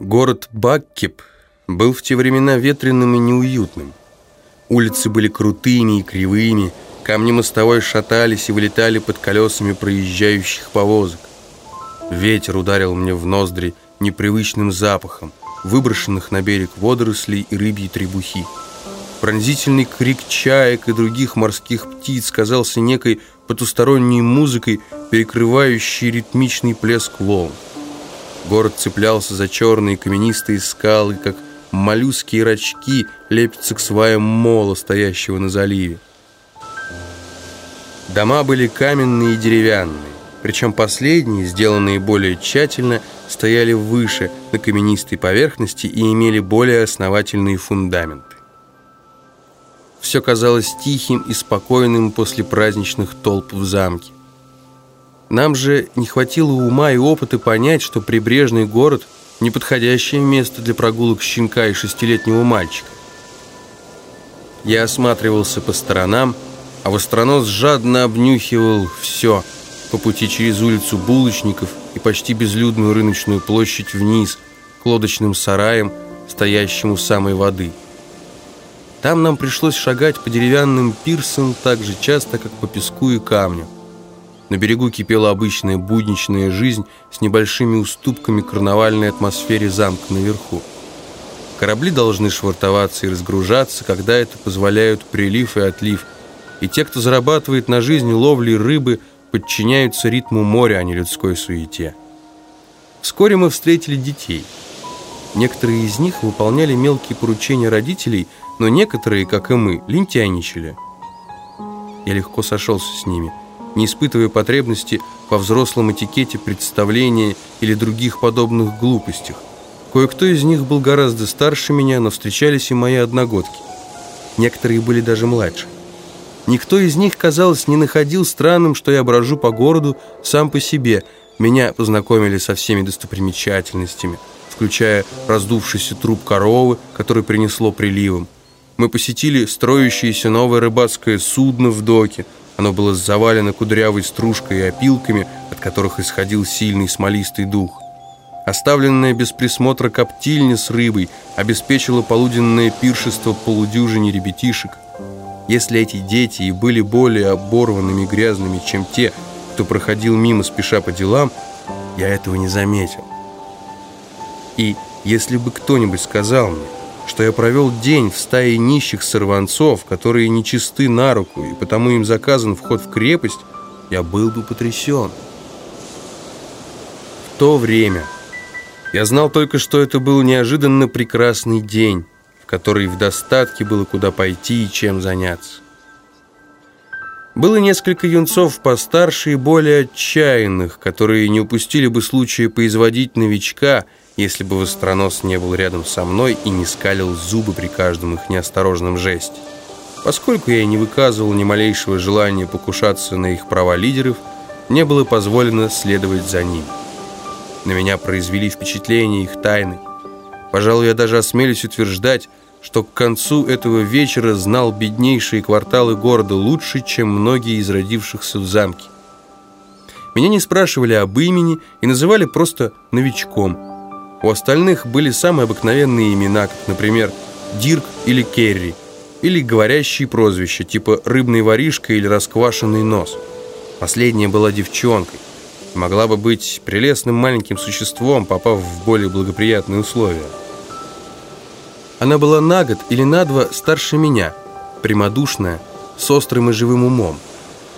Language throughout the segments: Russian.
Город Баккеп был в те времена ветреным и неуютным. Улицы были крутыми и кривыми, камни мостовой шатались и вылетали под колесами проезжающих повозок. Ветер ударил мне в ноздри непривычным запахом, выброшенных на берег водорослей и рыбьей требухи. Пронзительный крик чаек и других морских птиц казался некой потусторонней музыкой, перекрывающей ритмичный плеск волн. Город цеплялся за черные каменистые скалы, как моллюски рачки лепятся к сваям мола, стоящего на заливе. Дома были каменные и деревянные, причем последние, сделанные более тщательно, стояли выше на каменистой поверхности и имели более основательные фундаменты. Все казалось тихим и спокойным после праздничных толп в замке. Нам же не хватило ума и опыта понять, что прибрежный город – неподходящее место для прогулок щенка и шестилетнего мальчика. Я осматривался по сторонам, а востронос жадно обнюхивал все по пути через улицу булочников и почти безлюдную рыночную площадь вниз к лодочным сараям, стоящим у самой воды. Там нам пришлось шагать по деревянным пирсам так же часто, как по песку и камню. На берегу кипела обычная будничная жизнь с небольшими уступками карнавальной атмосфере замка наверху. Корабли должны швартоваться и разгружаться, когда это позволяют прилив и отлив, и те, кто зарабатывает на жизнь ловлей рыбы, подчиняются ритму моря, а не людской суете. Вскоре мы встретили детей. Некоторые из них выполняли мелкие поручения родителей, но некоторые, как и мы, лентяйничали. Я легко сошелся с ними – не испытывая потребности во взрослом этикете представления или других подобных глупостях. Кое-кто из них был гораздо старше меня, но встречались и мои одногодки. Некоторые были даже младше. Никто из них, казалось, не находил странным, что я брожу по городу сам по себе. Меня познакомили со всеми достопримечательностями, включая раздувшийся труп коровы, который принесло приливом. Мы посетили строящееся новое рыбацкое судно в доке – оно было завалено кудрявой стружкой и опилками, от которых исходил сильный смолистый дух. Оставленная без присмотра коптильня с рыбой обеспечила полуденное пиршество полудюжине ребятишек. Если эти дети и были более оборванными грязными, чем те, кто проходил мимо, спеша по делам, я этого не заметил. И если бы кто-нибудь сказал мне, что я провел день в стае нищих сорванцов, которые нечисты на руку, и потому им заказан вход в крепость, я был бы потрясен. В то время я знал только, что это был неожиданно прекрасный день, в который в достатке было куда пойти и чем заняться. Было несколько юнцов постарше и более отчаянных, которые не упустили бы случая поизводить новичка – если бы Востронос не был рядом со мной и не скалил зубы при каждом их неосторожном жесте. Поскольку я не выказывал ни малейшего желания покушаться на их права лидеров, мне было позволено следовать за ними. На меня произвели впечатление их тайны. Пожалуй, я даже осмелюсь утверждать, что к концу этого вечера знал беднейшие кварталы города лучше, чем многие из родившихся в замке. Меня не спрашивали об имени и называли просто «новичком», у остальных были самые обыкновенные имена, как, например, Дирк или Керри, или говорящие прозвища, типа «рыбный воришка» или «расквашенный нос». Последняя была девчонкой. Могла бы быть прелестным маленьким существом, попав в более благоприятные условия. Она была на год или на два старше меня, прямодушная, с острым и живым умом.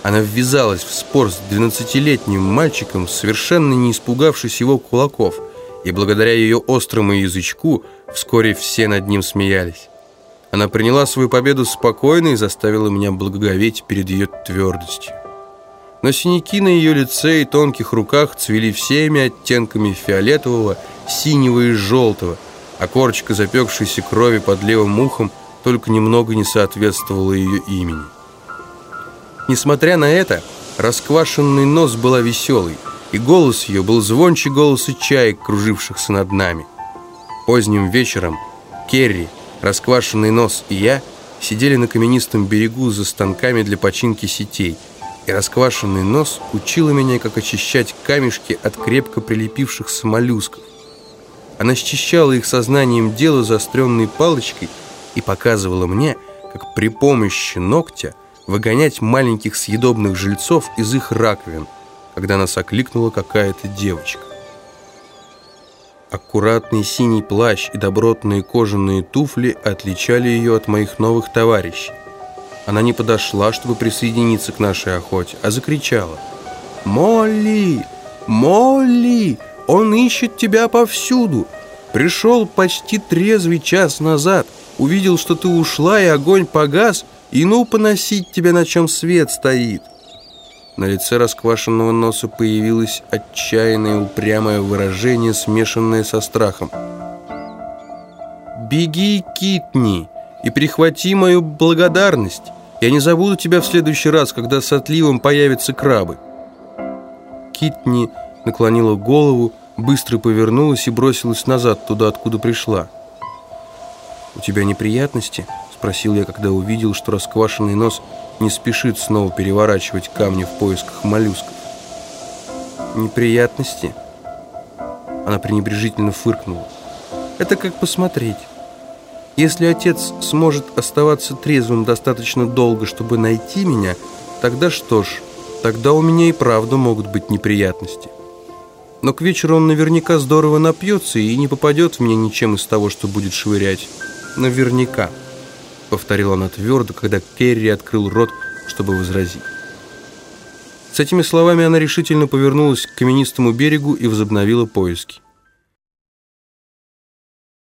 Она ввязалась в спор с 12-летним мальчиком, совершенно не испугавшись его кулаков – и благодаря ее острому язычку вскоре все над ним смеялись. Она приняла свою победу спокойно и заставила меня благоговеть перед ее твердостью. Но синяки на ее лице и тонких руках цвели всеми оттенками фиолетового, синего и желтого, а корочка запекшейся крови под левым ухом только немного не соответствовала ее имени. Несмотря на это, расквашенный нос была веселой – и голос ее был звонче голоса чаек, кружившихся над нами. Поздним вечером Керри, расквашенный нос и я сидели на каменистом берегу за станками для починки сетей, и расквашенный нос учила меня, как очищать камешки от крепко прилепившихся моллюсков. Она счищала их сознанием дела заостренной палочкой и показывала мне, как при помощи ногтя выгонять маленьких съедобных жильцов из их раковин, когда нас окликнула какая-то девочка. Аккуратный синий плащ и добротные кожаные туфли отличали ее от моих новых товарищей. Она не подошла, чтобы присоединиться к нашей охоте, а закричала. «Молли! Молли! Он ищет тебя повсюду! Пришел почти трезвый час назад, увидел, что ты ушла, и огонь погас, и ну поносить тебя, на чем свет стоит!» На лице расквашенного носа появилось отчаянное упрямое выражение, смешанное со страхом. «Беги, Китни, и прихвати мою благодарность. Я не забуду тебя в следующий раз, когда с отливом появятся крабы». Китни наклонила голову, быстро повернулась и бросилась назад, туда, откуда пришла. «У тебя неприятности?» – спросил я, когда увидел, что расквашенный нос – не спешит снова переворачивать камни в поисках моллюсков. Неприятности? Она пренебрежительно фыркнула. Это как посмотреть. Если отец сможет оставаться трезвым достаточно долго, чтобы найти меня, тогда что ж, тогда у меня и правда могут быть неприятности. Но к вечеру он наверняка здорово напьется и не попадет в меня ничем из того, что будет швырять. Наверняка повторила она твердо, когда Керри открыл рот, чтобы возразить. С этими словами она решительно повернулась к каменистому берегу и возобновила поиски.